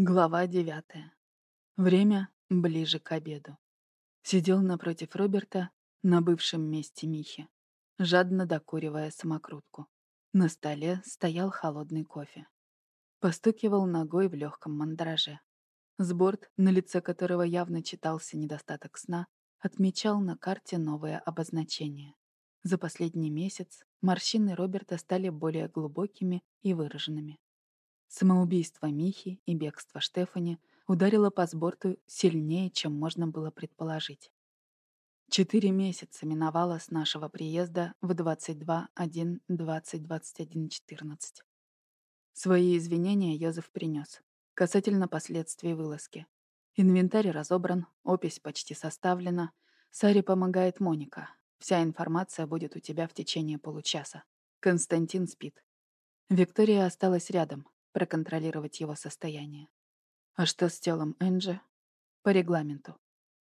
Глава девятая. Время ближе к обеду. Сидел напротив Роберта на бывшем месте Михи, жадно докуривая самокрутку. На столе стоял холодный кофе. Постукивал ногой в легком мандраже. Сборд, на лице которого явно читался недостаток сна, отмечал на карте новое обозначение. За последний месяц морщины Роберта стали более глубокими и выраженными. Самоубийство Михи и бегство Штефани ударило по сборту сильнее, чем можно было предположить. Четыре месяца миновало с нашего приезда в 22.1.20.21.14. Свои извинения Йозеф принес касательно последствий вылазки. Инвентарь разобран, опись почти составлена. Саре помогает Моника. Вся информация будет у тебя в течение получаса. Константин спит. Виктория осталась рядом, проконтролировать его состояние. А что с телом Энджи? По регламенту.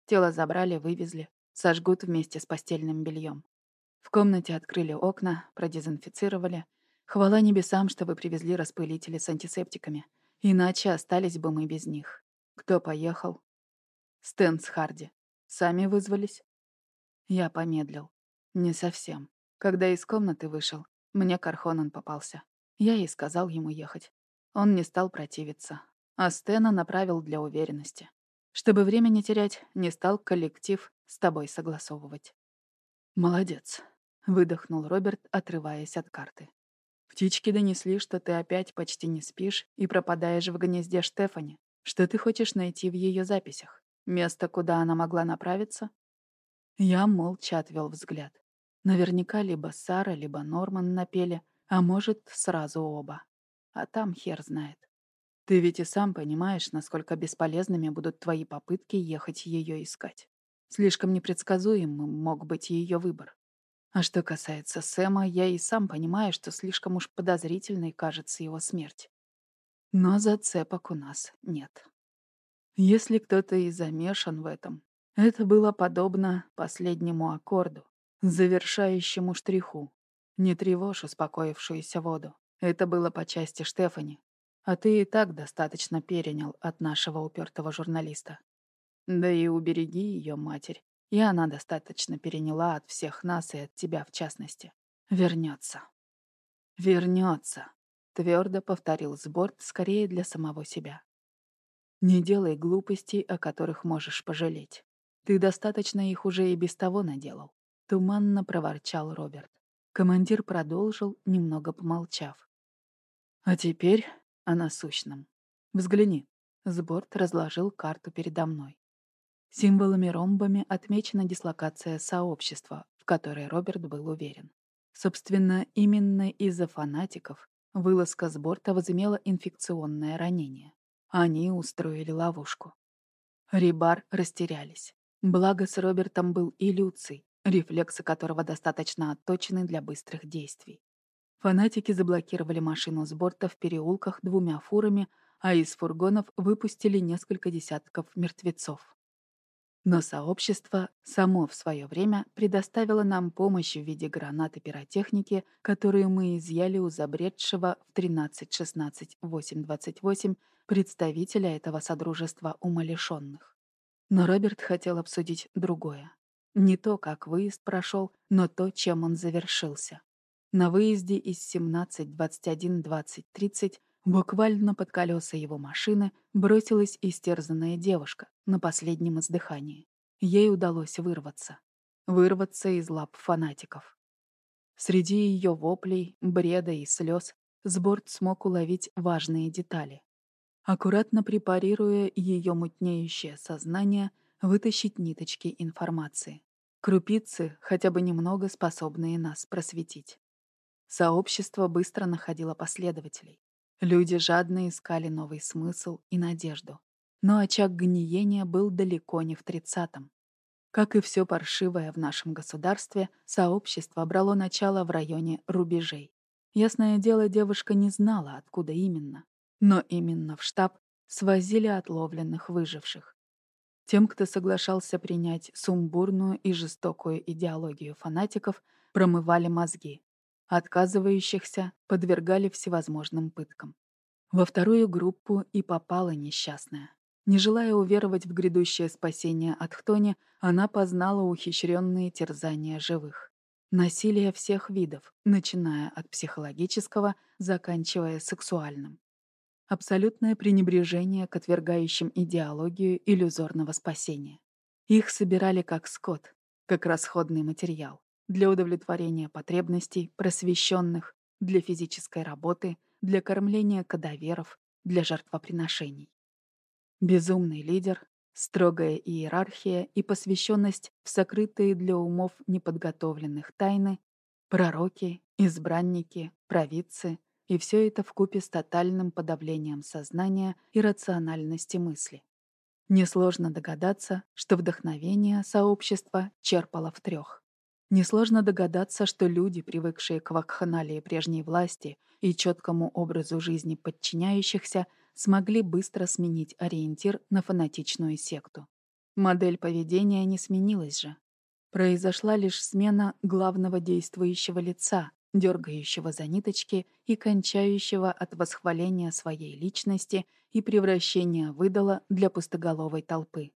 Тело забрали, вывезли, сожгут вместе с постельным бельем. В комнате открыли окна, продезинфицировали. Хвала небесам, что вы привезли распылители с антисептиками. Иначе остались бы мы без них. Кто поехал? Стэн с Харди. Сами вызвались? Я помедлил. Не совсем. Когда из комнаты вышел, мне Кархонан попался. Я и сказал ему ехать. Он не стал противиться, а Стена направил для уверенности. Чтобы время не терять, не стал коллектив с тобой согласовывать. «Молодец», — выдохнул Роберт, отрываясь от карты. «Птички донесли, что ты опять почти не спишь и пропадаешь в гнезде Штефани. Что ты хочешь найти в ее записях? Место, куда она могла направиться?» Я молча отвел взгляд. Наверняка либо Сара, либо Норман напели, а может, сразу оба а там хер знает. Ты ведь и сам понимаешь, насколько бесполезными будут твои попытки ехать ее искать. Слишком непредсказуемым мог быть ее выбор. А что касается Сэма, я и сам понимаю, что слишком уж подозрительной кажется его смерть. Но зацепок у нас нет. Если кто-то и замешан в этом, это было подобно последнему аккорду, завершающему штриху. Не тревожь успокоившуюся воду. Это было по части Штефани. А ты и так достаточно перенял от нашего упертого журналиста. Да и убереги ее, матерь. И она достаточно переняла от всех нас и от тебя в частности. Вернется. Вернется, твердо повторил Сборд скорее для самого себя. Не делай глупостей, о которых можешь пожалеть. Ты достаточно их уже и без того наделал. Туманно проворчал Роберт. Командир продолжил, немного помолчав. «А теперь о насущном. Взгляни». Сборд разложил карту передо мной. Символами-ромбами отмечена дислокация сообщества, в которой Роберт был уверен. Собственно, именно из-за фанатиков вылазка с борта возымела инфекционное ранение. Они устроили ловушку. Рибар растерялись. Благо с Робертом был и Люций, рефлексы которого достаточно отточены для быстрых действий. Фанатики заблокировали машину с борта в переулках двумя фурами, а из фургонов выпустили несколько десятков мертвецов. Но сообщество само в свое время предоставило нам помощь в виде гранат и пиротехники, которую мы изъяли у забредшего в 13-16-8-28 представителя этого содружества умалишенных. Но Роберт хотел обсудить другое. Не то, как выезд прошел, но то, чем он завершился. На выезде из 17, 21, 20, 30 буквально под колеса его машины бросилась истерзанная девушка на последнем издыхании. Ей удалось вырваться. Вырваться из лап фанатиков. Среди ее воплей, бреда и слез Сборд смог уловить важные детали. Аккуратно препарируя ее мутнеющее сознание, вытащить ниточки информации. Крупицы, хотя бы немного способные нас просветить. Сообщество быстро находило последователей. Люди жадно искали новый смысл и надежду. Но очаг гниения был далеко не в тридцатом. Как и все паршивое в нашем государстве, сообщество брало начало в районе рубежей. Ясное дело, девушка не знала, откуда именно. Но именно в штаб свозили отловленных выживших. Тем, кто соглашался принять сумбурную и жестокую идеологию фанатиков, промывали мозги. Отказывающихся подвергали всевозможным пыткам. Во вторую группу и попала несчастная. Не желая уверовать в грядущее спасение от Хтони, она познала ухищренные терзания живых. Насилие всех видов, начиная от психологического, заканчивая сексуальным. Абсолютное пренебрежение к отвергающим идеологию иллюзорного спасения. Их собирали как скот, как расходный материал для удовлетворения потребностей просвещенных, для физической работы, для кормления кадаверов, для жертвоприношений. Безумный лидер, строгая иерархия и посвященность в сокрытые для умов неподготовленных тайны, пророки, избранники, провидцы, и все это вкупе с тотальным подавлением сознания и рациональности мысли. Несложно догадаться, что вдохновение сообщества черпало в трех. Несложно догадаться, что люди, привыкшие к вакханалии прежней власти и четкому образу жизни подчиняющихся, смогли быстро сменить ориентир на фанатичную секту. Модель поведения не сменилась же. Произошла лишь смена главного действующего лица, дергающего за ниточки и кончающего от восхваления своей личности и превращения выдала для пустоголовой толпы.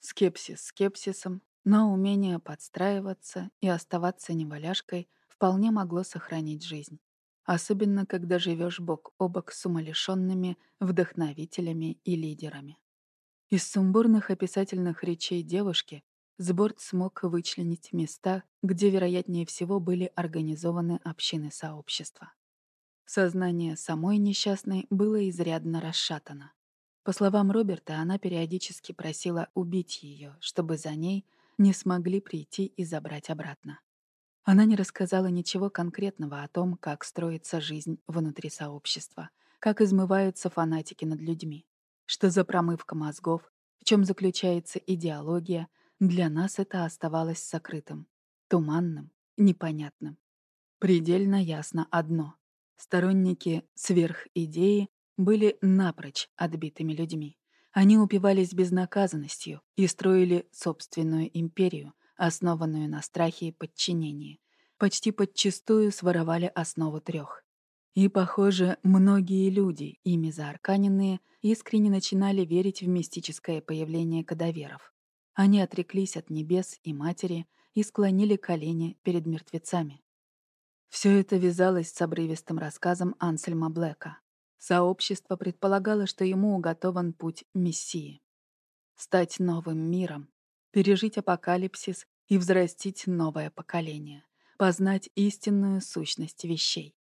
Скепсис скепсисом, но умение подстраиваться и оставаться неваляшкой вполне могло сохранить жизнь. Особенно, когда живешь бок о бок с умалишенными, вдохновителями и лидерами. Из сумбурных описательных речей девушки Сборд смог вычленить места, где, вероятнее всего, были организованы общины сообщества. Сознание самой несчастной было изрядно расшатано. По словам Роберта, она периодически просила убить ее, чтобы за ней не смогли прийти и забрать обратно. Она не рассказала ничего конкретного о том, как строится жизнь внутри сообщества, как измываются фанатики над людьми, что за промывка мозгов, в чем заключается идеология, для нас это оставалось сокрытым, туманным, непонятным. Предельно ясно одно. Сторонники сверхидеи были напрочь отбитыми людьми. Они упивались безнаказанностью и строили собственную империю, основанную на страхе и подчинении. Почти подчистую своровали основу трех. И, похоже, многие люди, ими заарканенные, искренне начинали верить в мистическое появление кадаверов. Они отреклись от небес и матери и склонили колени перед мертвецами. Все это вязалось с обрывистым рассказом Ансельма Блэка. Сообщество предполагало, что ему уготован путь Мессии. Стать новым миром, пережить апокалипсис и взрастить новое поколение, познать истинную сущность вещей.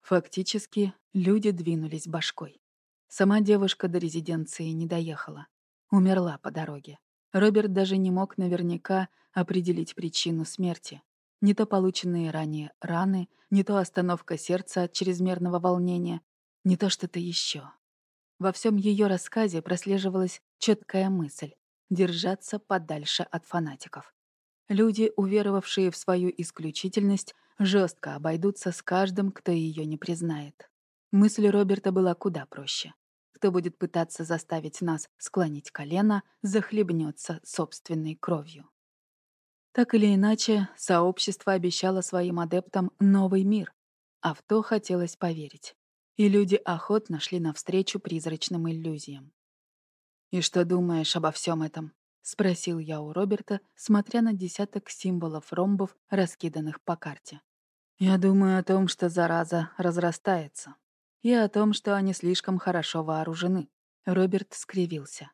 Фактически, люди двинулись башкой. Сама девушка до резиденции не доехала. Умерла по дороге. Роберт даже не мог наверняка определить причину смерти. Не то полученные ранее раны, не то остановка сердца от чрезмерного волнения, не то что-то еще. Во всем ее рассказе прослеживалась четкая мысль — держаться подальше от фанатиков. Люди, уверовавшие в свою исключительность, жестко обойдутся с каждым, кто ее не признает. Мысль Роберта была куда проще. Кто будет пытаться заставить нас склонить колено, захлебнется собственной кровью. Так или иначе, сообщество обещало своим адептам новый мир, а в то хотелось поверить. И люди охотно шли навстречу призрачным иллюзиям. «И что думаешь обо всем этом?» — спросил я у Роберта, смотря на десяток символов ромбов, раскиданных по карте. «Я думаю о том, что зараза разрастается», и о том, что они слишком хорошо вооружены. Роберт скривился.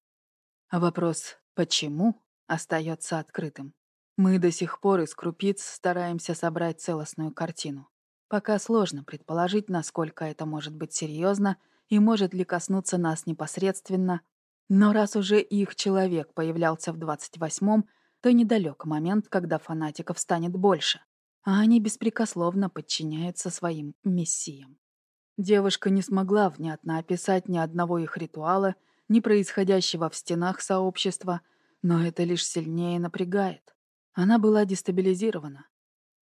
Вопрос «почему?» остается открытым. Мы до сих пор из крупиц стараемся собрать целостную картину. Пока сложно предположить, насколько это может быть серьезно и может ли коснуться нас непосредственно, но раз уже их человек появлялся в 28-м, то недалек момент, когда фанатиков станет больше, а они беспрекословно подчиняются своим мессиям. Девушка не смогла внятно описать ни одного их ритуала, ни происходящего в стенах сообщества, но это лишь сильнее напрягает. Она была дестабилизирована.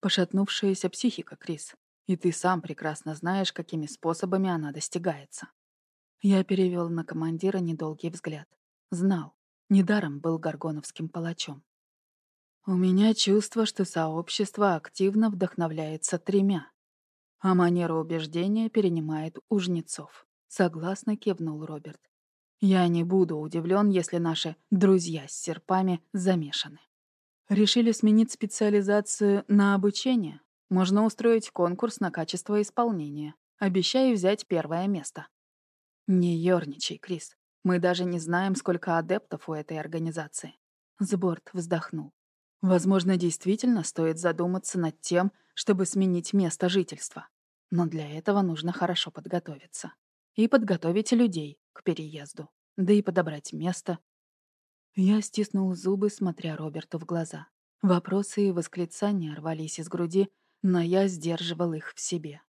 Пошатнувшаяся психика, Крис. И ты сам прекрасно знаешь, какими способами она достигается. Я перевел на командира недолгий взгляд. Знал. Недаром был горгоновским палачом. У меня чувство, что сообщество активно вдохновляется тремя а манера убеждения перенимает у жнецов. Согласно кивнул Роберт. Я не буду удивлен, если наши друзья с серпами замешаны. Решили сменить специализацию на обучение? Можно устроить конкурс на качество исполнения. Обещаю взять первое место. Не ерничай, Крис. Мы даже не знаем, сколько адептов у этой организации. Сборд вздохнул. Возможно, действительно стоит задуматься над тем, чтобы сменить место жительства. Но для этого нужно хорошо подготовиться. И подготовить людей к переезду. Да и подобрать место. Я стиснул зубы, смотря Роберту в глаза. Вопросы и восклицания рвались из груди, но я сдерживал их в себе.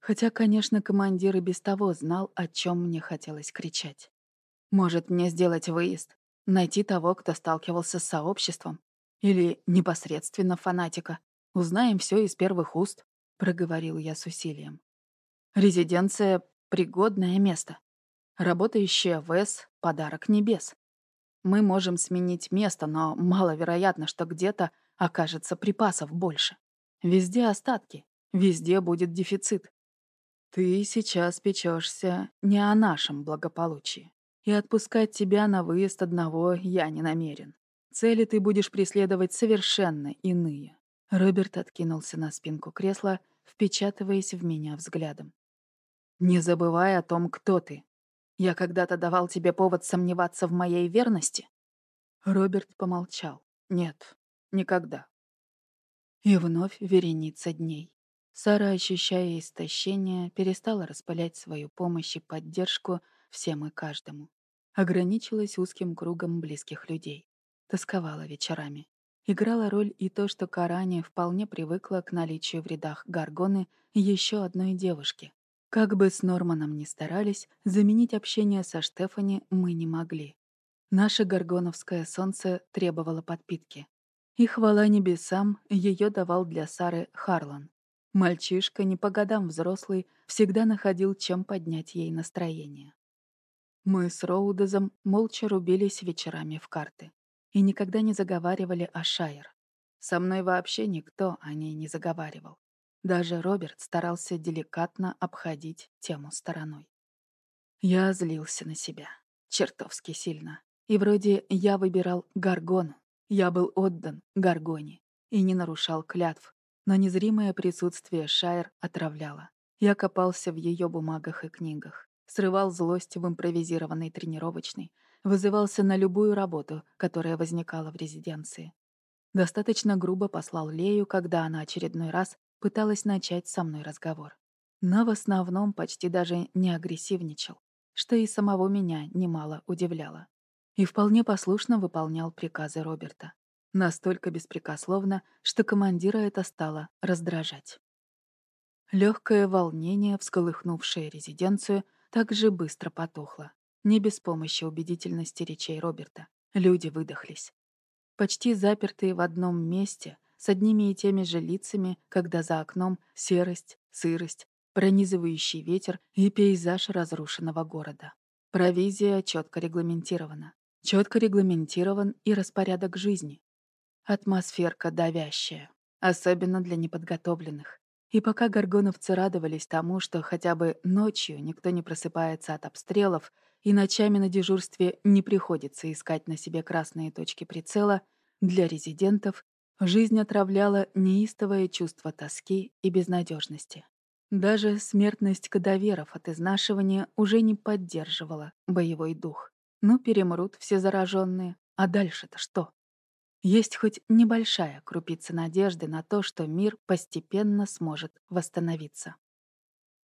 Хотя, конечно, командир и без того знал, о чем мне хотелось кричать. Может, мне сделать выезд? Найти того, кто сталкивался с сообществом? Или непосредственно фанатика? Узнаем все из первых уст, проговорил я с усилием. Резиденция — пригодное место. Работающая ВЭС — подарок небес. Мы можем сменить место, но маловероятно, что где-то окажется припасов больше. Везде остатки, везде будет дефицит. Ты сейчас печешься не о нашем благополучии. И отпускать тебя на выезд одного я не намерен. Цели ты будешь преследовать совершенно иные. Роберт откинулся на спинку кресла, впечатываясь в меня взглядом. «Не забывай о том, кто ты. Я когда-то давал тебе повод сомневаться в моей верности?» Роберт помолчал. «Нет, никогда». И вновь вереница дней. Сара, ощущая истощение, перестала распылять свою помощь и поддержку всем и каждому. Ограничилась узким кругом близких людей. Тосковала вечерами. Играла роль и то, что Карани вполне привыкла к наличию в рядах Гаргоны еще одной девушки. Как бы с Норманом ни старались, заменить общение со Штефани мы не могли. Наше горгоновское солнце требовало подпитки. И хвала небесам, ее давал для Сары Харлан. Мальчишка, не по годам взрослый, всегда находил, чем поднять ей настроение. Мы с Роудезом молча рубились вечерами в карты и никогда не заговаривали о Шайер. Со мной вообще никто о ней не заговаривал. Даже Роберт старался деликатно обходить тему стороной. Я злился на себя. Чертовски сильно. И вроде я выбирал Гаргону. Я был отдан Гаргоне и не нарушал клятв, но незримое присутствие Шайер отравляло. Я копался в ее бумагах и книгах, срывал злость в импровизированной тренировочной, вызывался на любую работу, которая возникала в резиденции. Достаточно грубо послал Лею, когда она очередной раз пыталась начать со мной разговор. Но в основном почти даже не агрессивничал, что и самого меня немало удивляло. И вполне послушно выполнял приказы Роберта. Настолько беспрекословно, что командира это стало раздражать. Легкое волнение, всколыхнувшее резиденцию, также быстро потухло. Не без помощи убедительности речей Роберта. Люди выдохлись. Почти запертые в одном месте, с одними и теми же лицами, когда за окном серость, сырость, пронизывающий ветер и пейзаж разрушенного города. Провизия четко регламентирована. Четко регламентирован и распорядок жизни. Атмосферка давящая, особенно для неподготовленных. И пока горгоновцы радовались тому, что хотя бы ночью никто не просыпается от обстрелов и ночами на дежурстве не приходится искать на себе красные точки прицела, для резидентов жизнь отравляла неистовое чувство тоски и безнадежности. Даже смертность кадаверов от изнашивания уже не поддерживала боевой дух. Ну, перемрут все зараженные, а дальше-то что? Есть хоть небольшая крупица надежды на то, что мир постепенно сможет восстановиться.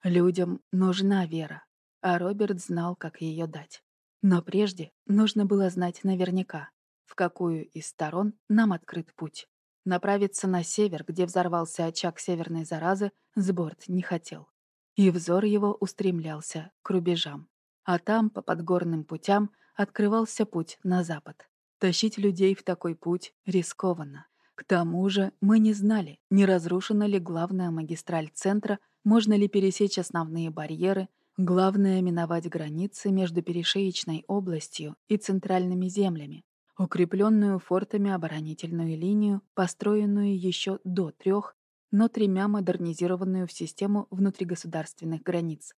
Людям нужна вера, а Роберт знал, как ее дать. Но прежде нужно было знать наверняка, в какую из сторон нам открыт путь. Направиться на север, где взорвался очаг северной заразы, Сборд не хотел. И взор его устремлялся к рубежам. А там, по подгорным путям, открывался путь на запад. Тащить людей в такой путь рискованно. К тому же мы не знали, не разрушена ли главная магистраль центра, можно ли пересечь основные барьеры, главное — миновать границы между перешеечной областью и центральными землями, укрепленную фортами оборонительную линию, построенную еще до трех, но тремя модернизированную в систему внутригосударственных границ.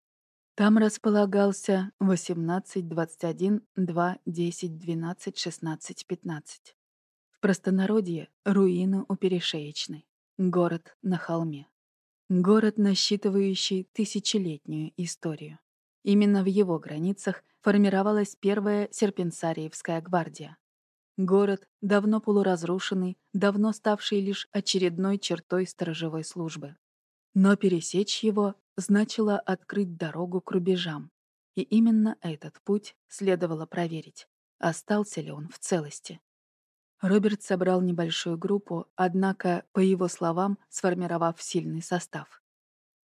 Там располагался 18, 21, 2, 10, 12, 16, 15. В простонародье — руины у Перешеечной. Город на холме. Город, насчитывающий тысячелетнюю историю. Именно в его границах формировалась первая Серпенсариевская гвардия. Город, давно полуразрушенный, давно ставший лишь очередной чертой сторожевой службы. Но пересечь его значило открыть дорогу к рубежам. И именно этот путь следовало проверить, остался ли он в целости. Роберт собрал небольшую группу, однако, по его словам, сформировав сильный состав.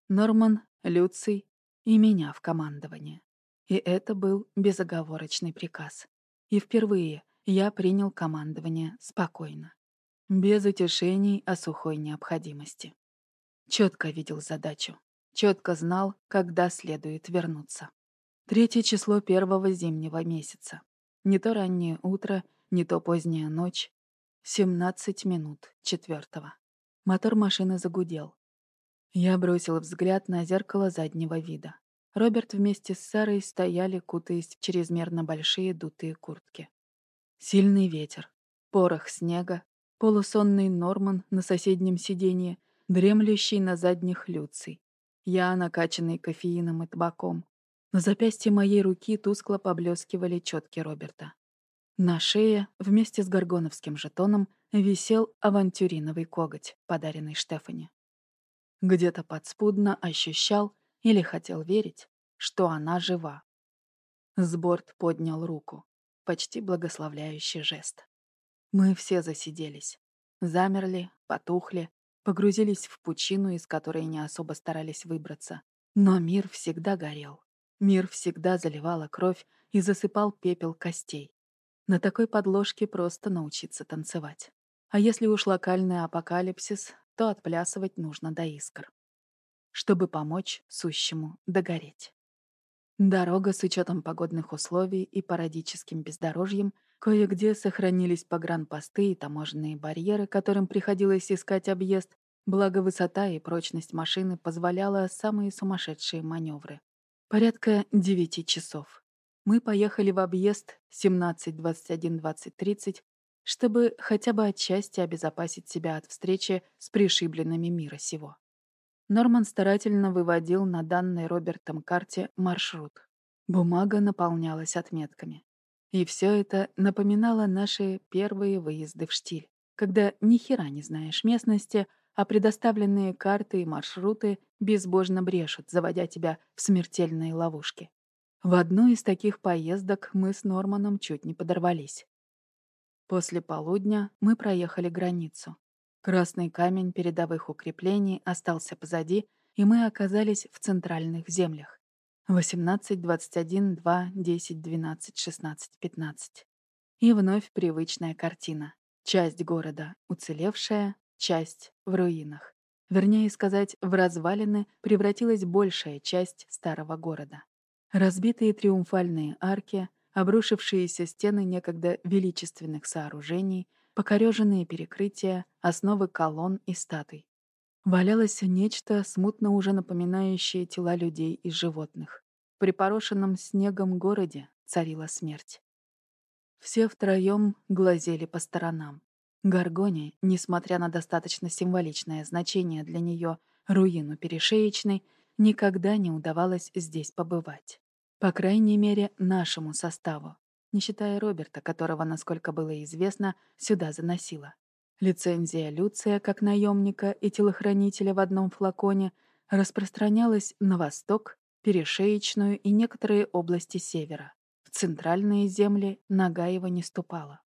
Норман, Люций и меня в командование. И это был безоговорочный приказ. И впервые я принял командование спокойно. Без утешений о сухой необходимости. Четко видел задачу. Четко знал, когда следует вернуться. Третье число первого зимнего месяца. Не то раннее утро, не то поздняя ночь. 17 минут четвертого. Мотор машины загудел. Я бросил взгляд на зеркало заднего вида. Роберт вместе с Сарой стояли, кутаясь в чрезмерно большие дутые куртки. Сильный ветер, порох снега, полусонный Норман на соседнем сиденье, дремлющий на задних люций. Я, накачанный кофеином и табаком. На запястье моей руки тускло поблескивали четки Роберта. На шее вместе с горгоновским жетоном висел авантюриновый коготь, подаренный Штефани. Где-то подспудно ощущал или хотел верить, что она жива. Сборд поднял руку, почти благословляющий жест. Мы все засиделись, замерли, потухли, погрузились в пучину, из которой не особо старались выбраться. Но мир всегда горел. Мир всегда заливала кровь и засыпал пепел костей. На такой подложке просто научиться танцевать. А если уж локальный апокалипсис, то отплясывать нужно до искр. Чтобы помочь сущему догореть. Дорога с учетом погодных условий и парадическим бездорожьем кое-где сохранились погранпосты и таможенные барьеры, которым приходилось искать объезд, благо высота и прочность машины позволяла самые сумасшедшие маневры. Порядка девяти часов мы поехали в объезд 17, 21, 20, 30, чтобы хотя бы отчасти обезопасить себя от встречи с пришибленными мира сего. Норман старательно выводил на данной Робертом карте маршрут. Бумага наполнялась отметками. И все это напоминало наши первые выезды в штиль, когда ни хера не знаешь местности, а предоставленные карты и маршруты безбожно брешут, заводя тебя в смертельные ловушки. В одну из таких поездок мы с Норманом чуть не подорвались. После полудня мы проехали границу. Красный камень передовых укреплений остался позади, и мы оказались в центральных землях. 18, 21, 2, 10, 12, 16, 15. И вновь привычная картина. Часть города уцелевшая, часть в руинах. Вернее сказать, в развалины превратилась большая часть старого города. Разбитые триумфальные арки, обрушившиеся стены некогда величественных сооружений, покореженные перекрытия, основы колонн и статуй. Валялось нечто, смутно уже напоминающее тела людей и животных. Припорошенном снегом городе царила смерть. Все втроем глазели по сторонам. Гаргоне, несмотря на достаточно символичное значение для нее руину перешеечной, никогда не удавалось здесь побывать. По крайней мере, нашему составу, не считая Роберта, которого, насколько было известно, сюда заносило. Лицензия Люция как наемника и телохранителя в одном флаконе распространялась на восток, перешеечную и некоторые области севера. В центральные земли нога его не ступала.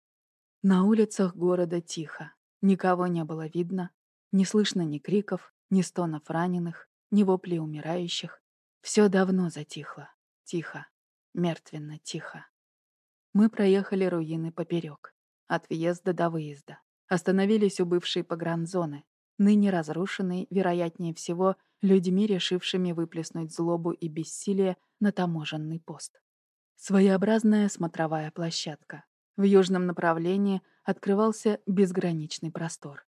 На улицах города тихо. Никого не было видно. Не слышно ни криков, ни стонов раненых, ни воплей умирающих. Все давно затихло. Тихо, мертвенно тихо. Мы проехали руины поперек, от въезда до выезда. Остановились у бывшей погранзоны, ныне разрушенной, вероятнее всего, людьми, решившими выплеснуть злобу и бессилие на таможенный пост. Своеобразная смотровая площадка. В южном направлении открывался безграничный простор.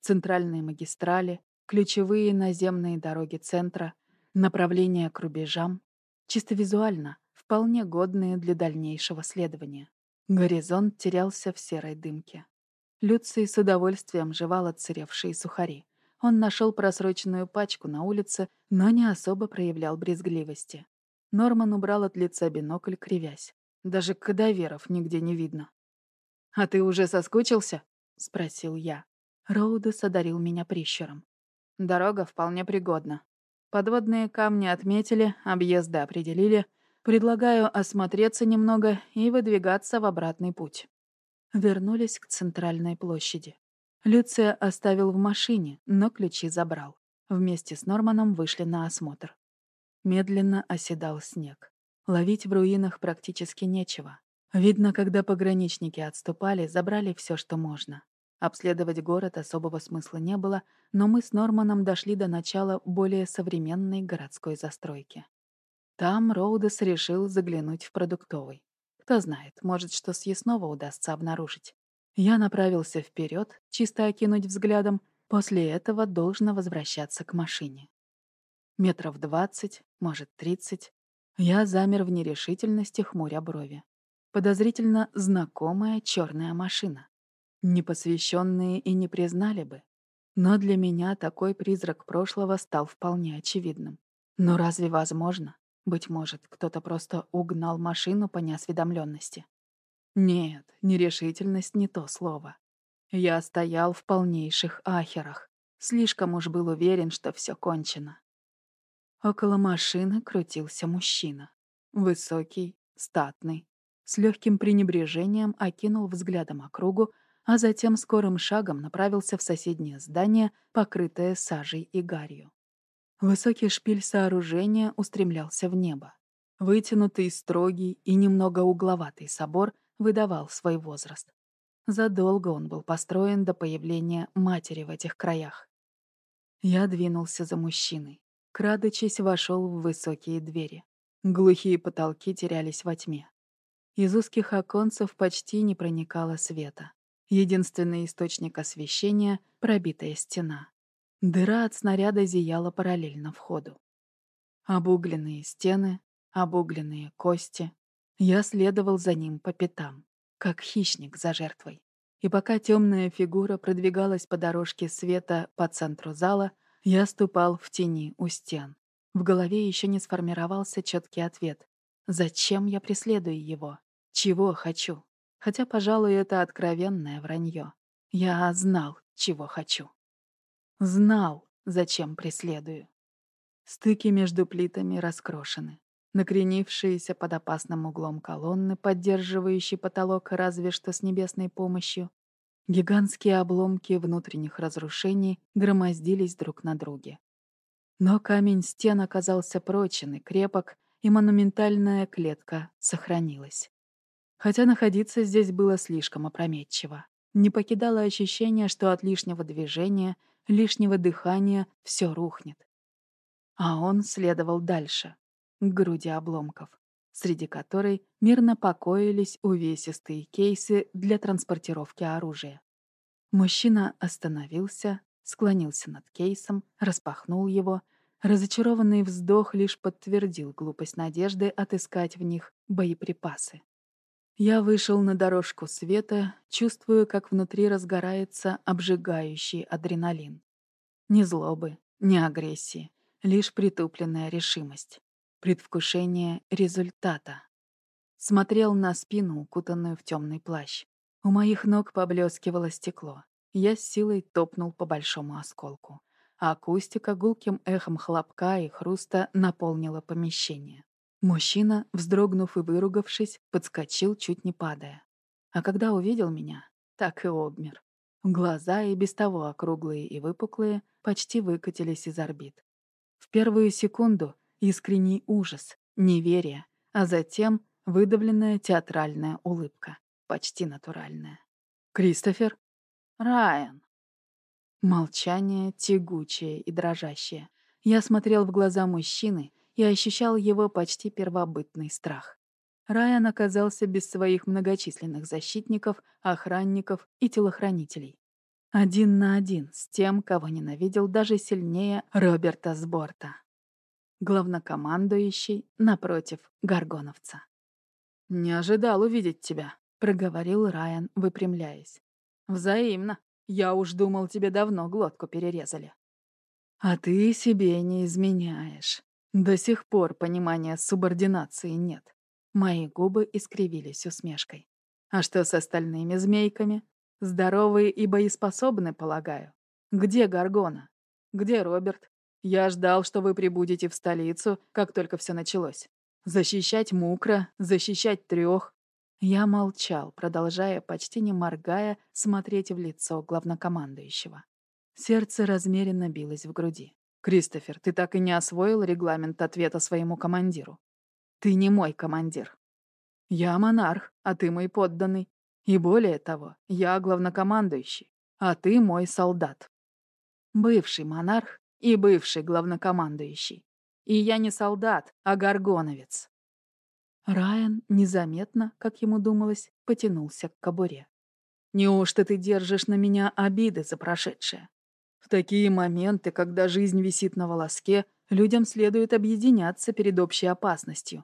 Центральные магистрали, ключевые наземные дороги центра, направления к рубежам, чисто визуально, вполне годные для дальнейшего следования. Горизонт терялся в серой дымке. Люций с удовольствием жевал отсыревшие сухари. Он нашел просроченную пачку на улице, но не особо проявлял брезгливости. Норман убрал от лица бинокль, кривясь. Даже кадаверов нигде не видно. «А ты уже соскучился?» — спросил я. Роудес одарил меня прищуром. «Дорога вполне пригодна. Подводные камни отметили, объезды определили. Предлагаю осмотреться немного и выдвигаться в обратный путь». Вернулись к центральной площади. Люция оставил в машине, но ключи забрал. Вместе с Норманом вышли на осмотр. Медленно оседал снег. Ловить в руинах практически нечего. Видно, когда пограничники отступали, забрали все, что можно. Обследовать город особого смысла не было, но мы с Норманом дошли до начала более современной городской застройки. Там Роудес решил заглянуть в продуктовый. Кто знает, может, что съестного удастся обнаружить. Я направился вперед, чисто окинуть взглядом, после этого должно возвращаться к машине. Метров двадцать, может, тридцать. Я замер в нерешительности, хмуря брови. Подозрительно знакомая черная машина. Непосвященные и не признали бы. Но для меня такой призрак прошлого стал вполне очевидным. Но разве возможно? Быть может, кто-то просто угнал машину по неосведомленности. Нет, нерешительность не то слово. Я стоял в полнейших ахерах. Слишком уж был уверен, что все кончено. Около машины крутился мужчина. Высокий, статный. С легким пренебрежением окинул взглядом округу, а затем скорым шагом направился в соседнее здание, покрытое сажей и гарью. Высокий шпиль сооружения устремлялся в небо. Вытянутый, строгий и немного угловатый собор — выдавал свой возраст. Задолго он был построен до появления матери в этих краях. Я двинулся за мужчиной. Крадучись, вошел в высокие двери. Глухие потолки терялись во тьме. Из узких оконцев почти не проникало света. Единственный источник освещения — пробитая стена. Дыра от снаряда зияла параллельно входу. Обугленные стены, обугленные кости, я следовал за ним по пятам, как хищник за жертвой. И пока темная фигура продвигалась по дорожке света по центру зала, я ступал в тени у стен. В голове еще не сформировался четкий ответ. Зачем я преследую его? Чего хочу? Хотя, пожалуй, это откровенное вранье. Я знал, чего хочу. Знал, зачем преследую. Стыки между плитами раскрошены накренившиеся под опасным углом колонны, поддерживающие потолок разве что с небесной помощью, гигантские обломки внутренних разрушений громоздились друг на друге. Но камень стен оказался прочен и крепок, и монументальная клетка сохранилась. Хотя находиться здесь было слишком опрометчиво. Не покидало ощущение, что от лишнего движения, лишнего дыхания все рухнет. А он следовал дальше, к груди обломков, среди которой мирно покоились увесистые кейсы для транспортировки оружия. Мужчина остановился, склонился над кейсом, распахнул его. Разочарованный вздох лишь подтвердил глупость надежды отыскать в них боеприпасы. Я вышел на дорожку света, чувствуя, как внутри разгорается обжигающий адреналин. Ни злобы, ни агрессии, лишь притупленная решимость предвкушение результата. Смотрел на спину, укутанную в темный плащ. У моих ног поблескивало стекло. Я с силой топнул по большому осколку. А акустика гулким эхом хлопка и хруста наполнила помещение. Мужчина, вздрогнув и выругавшись, подскочил, чуть не падая. А когда увидел меня, так и обмер. Глаза, и без того округлые и выпуклые, почти выкатились из орбит. В первую секунду искренний ужас, неверие, а затем выдавленная театральная улыбка, почти натуральная. «Кристофер?» «Райан». Молчание тягучее и дрожащее. Я смотрел в глаза мужчины и ощущал его почти первобытный страх. Райан оказался без своих многочисленных защитников, охранников и телохранителей. Один на один с тем, кого ненавидел даже сильнее Роберта Сборта. главнокомандующий напротив Гаргоновца. «Не ожидал увидеть тебя», — проговорил Райан, выпрямляясь. «Взаимно. Я уж думал, тебе давно глотку перерезали». «А ты себе не изменяешь. До сих пор понимания субординации нет». Мои губы искривились усмешкой. «А что с остальными змейками? Здоровые и боеспособны, полагаю. Где Гаргона? Где Роберт? Я ждал, что вы прибудете в столицу, как только все началось. Защищать Мукра, защищать трех. Я молчал, продолжая, почти не моргая, смотреть в лицо главнокомандующего. Сердце размеренно билось в груди. «Кристофер, ты так и не освоил регламент ответа своему командиру. Ты не мой командир. Я монарх, а ты мой подданный. И более того, я главнокомандующий, а ты мой солдат. Бывший монарх и бывший главнокомандующий. И я не солдат, а горгоновец. Райан незаметно, как ему думалось, потянулся к кобуре. «Неужто ты держишь на меня обиды за прошедшее? В такие моменты, когда жизнь висит на волоске, людям следует объединяться перед общей опасностью».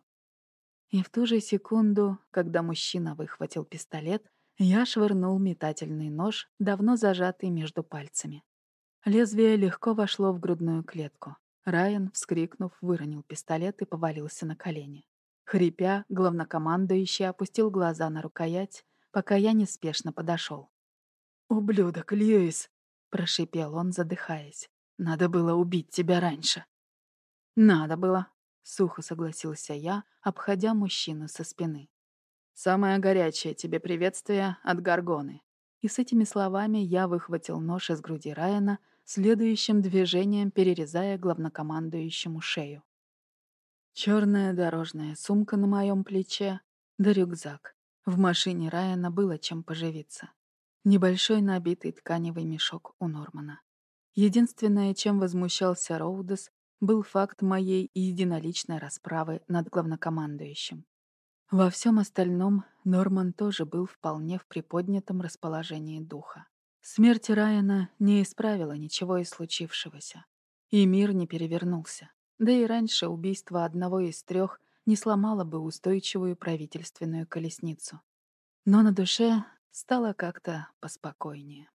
И в ту же секунду, когда мужчина выхватил пистолет, я швырнул метательный нож, давно зажатый между пальцами. Лезвие легко вошло в грудную клетку. Райан, вскрикнув, выронил пистолет и повалился на колени. Хрипя, главнокомандующий опустил глаза на рукоять, пока я неспешно подошел. «Ублюдок, Льюис!» — прошипел он, задыхаясь. «Надо было убить тебя раньше». «Надо было», — сухо согласился я, обходя мужчину со спины. «Самое горячее тебе приветствие от Гаргоны». И с этими словами я выхватил нож из груди Райана, следующим движением перерезая главнокомандующему шею. Черная дорожная сумка на моем плече, да рюкзак. В машине Райана было чем поживиться. Небольшой набитый тканевый мешок у Нормана. Единственное, чем возмущался Роудес, был факт моей единоличной расправы над главнокомандующим. Во всем остальном Норман тоже был вполне в приподнятом расположении духа. Смерть Райана не исправила ничего из случившегося. И мир не перевернулся. Да и раньше убийство одного из трех не сломало бы устойчивую правительственную колесницу. Но на душе стало как-то поспокойнее.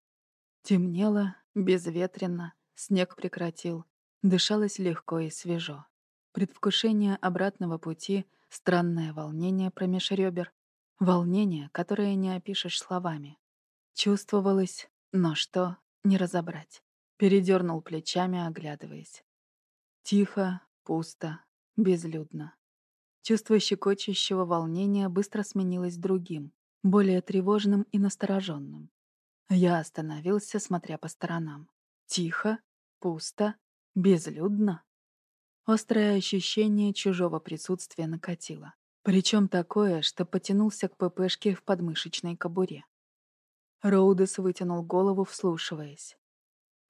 Темнело, безветренно, снег прекратил, дышалось легко и свежо. Предвкушение обратного пути — Странное волнение промеж ребер. Волнение, которое не опишешь словами. Чувствовалось, но что — не разобрать. Передернул плечами, оглядываясь. Тихо, пусто, безлюдно. Чувство щекочущего волнения быстро сменилось другим, более тревожным и настороженным. Я остановился, смотря по сторонам. Тихо, пусто, безлюдно. Острое ощущение чужого присутствия накатило. Причем такое, что потянулся к ППшке в подмышечной кобуре. Роудес вытянул голову, вслушиваясь.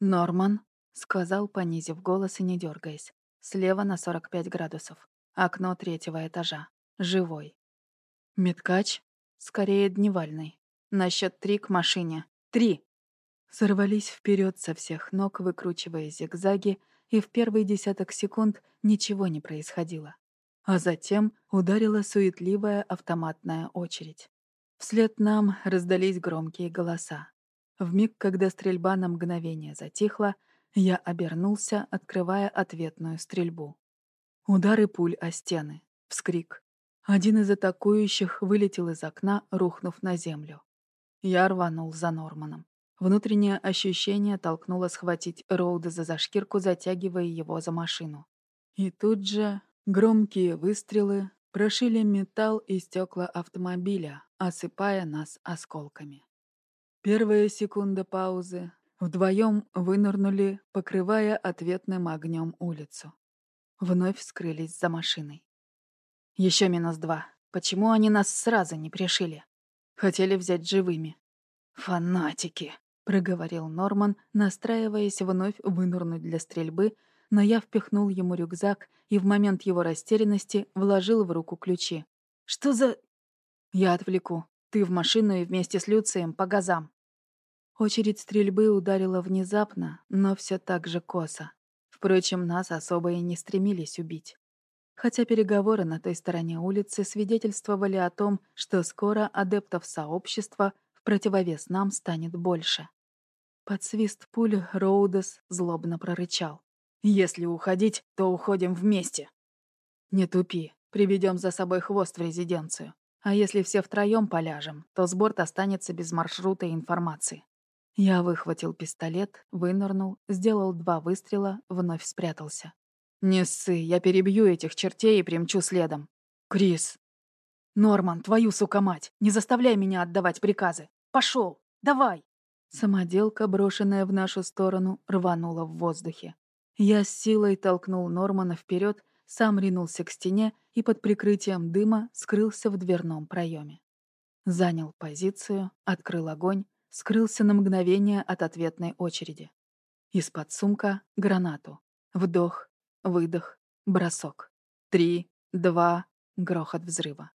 «Норман», — сказал, понизив голос и не дергаясь. «Слева на 45 градусов. Окно третьего этажа. Живой». «Меткач?» «Скорее дневальный. На счет три к машине. Три!» Сорвались вперед со всех ног, выкручивая зигзаги, и в первые десяток секунд ничего не происходило. А затем ударила суетливая автоматная очередь. Вслед нам раздались громкие голоса. В миг, когда стрельба на мгновение затихла, я обернулся, открывая ответную стрельбу. Удары пуль о стены. Вскрик. Один из атакующих вылетел из окна, рухнув на землю. Я рванул за Норманом. Внутреннее ощущение толкнуло схватить Роуда за зашкирку, затягивая его за машину. И тут же громкие выстрелы прошили металл и стекла автомобиля, осыпая нас осколками. Первая секунда паузы. Вдвоем вынырнули, покрывая ответным огнем улицу. Вновь скрылись за машиной. Еще минус два. Почему они нас сразу не пришили? Хотели взять живыми. Фанатики проговорил Норман, настраиваясь вновь вынурнуть для стрельбы, но я впихнул ему рюкзак и в момент его растерянности вложил в руку ключи. «Что за...» «Я отвлеку. Ты в машину и вместе с Люцием по газам». Очередь стрельбы ударила внезапно, но все так же косо. Впрочем, нас особо и не стремились убить. Хотя переговоры на той стороне улицы свидетельствовали о том, что скоро адептов сообщества в противовес нам станет больше. Под свист пуль Роудес злобно прорычал. «Если уходить, то уходим вместе». «Не тупи, приведем за собой хвост в резиденцию. А если все втроем поляжем, то сборт останется без маршрута и информации». Я выхватил пистолет, вынырнул, сделал два выстрела, вновь спрятался. «Не ссы, я перебью этих чертей и примчу следом». «Крис!» «Норман, твою сука мать! Не заставляй меня отдавать приказы! Пошел! Давай!» Самоделка, брошенная в нашу сторону, рванула в воздухе. Я с силой толкнул Нормана вперед, сам ринулся к стене и под прикрытием дыма скрылся в дверном проеме. Занял позицию, открыл огонь, скрылся на мгновение от ответной очереди. Из-под сумка — гранату. Вдох, Выдох, бросок. Три, два, грохот взрыва.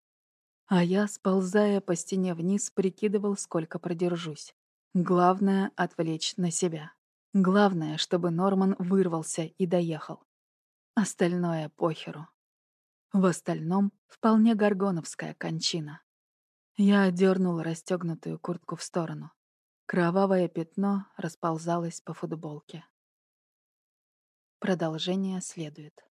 А я, сползая по стене вниз, прикидывал, сколько продержусь. Главное — отвлечь на себя. Главное, чтобы Норман вырвался и доехал. Остальное похеру. В остальном вполне горгоновская кончина. Я отдернул расстегнутую куртку в сторону. Кровавое пятно расползалось по футболке. Продолжение следует.